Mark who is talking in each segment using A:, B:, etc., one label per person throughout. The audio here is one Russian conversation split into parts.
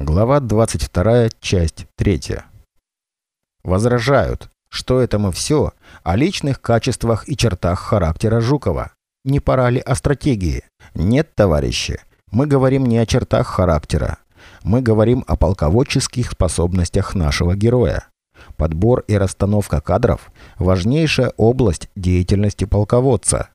A: Глава 22, часть 3. Возражают, что это мы все о личных качествах и чертах характера Жукова. Не пора ли о стратегии? Нет, товарищи, мы говорим не о чертах характера. Мы говорим о полководческих способностях нашего героя. Подбор и расстановка кадров – важнейшая область деятельности полководца.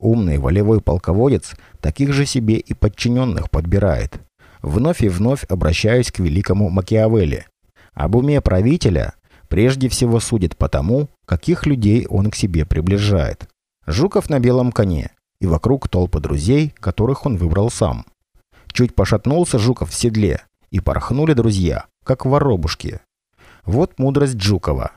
A: Умный волевой полководец таких же себе и подчиненных подбирает. Вновь и вновь обращаюсь к великому Макиавелли. Об уме правителя прежде всего судит по тому, каких людей он к себе приближает. Жуков на белом коне, и вокруг толпы друзей, которых он выбрал сам. Чуть пошатнулся Жуков в седле, и порхнули друзья, как воробушки. Вот мудрость Жукова.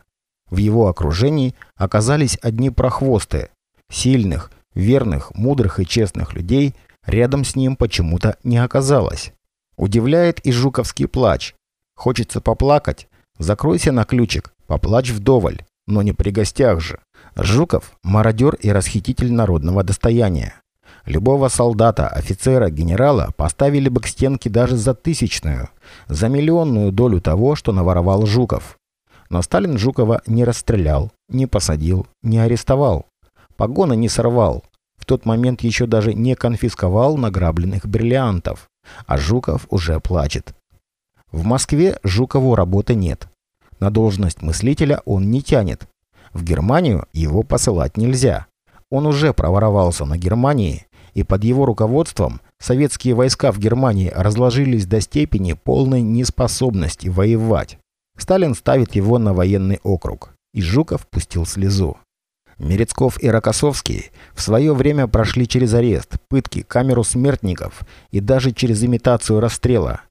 A: В его окружении оказались одни прохвосты. Сильных, верных, мудрых и честных людей рядом с ним почему-то не оказалось. Удивляет и жуковский плач. Хочется поплакать? Закройся на ключик, поплачь вдоволь, но не при гостях же. Жуков – мародер и расхититель народного достояния. Любого солдата, офицера, генерала поставили бы к стенке даже за тысячную, за миллионную долю того, что наворовал Жуков. Но Сталин Жукова не расстрелял, не посадил, не арестовал. Погоны не сорвал. В тот момент еще даже не конфисковал награбленных бриллиантов а Жуков уже плачет. В Москве Жукову работы нет. На должность мыслителя он не тянет. В Германию его посылать нельзя. Он уже проворовался на Германии, и под его руководством советские войска в Германии разложились до степени полной неспособности воевать. Сталин ставит его на военный округ, и Жуков пустил слезу. Мерецков и Рокоссовский в свое время прошли через арест, пытки, камеру смертников и даже через имитацию расстрела.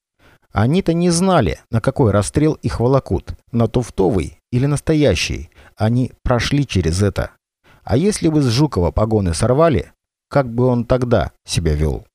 A: Они-то не знали, на какой расстрел их волокут, на туфтовый или настоящий. Они прошли через это. А если бы с Жукова погоны сорвали, как бы он тогда себя вел?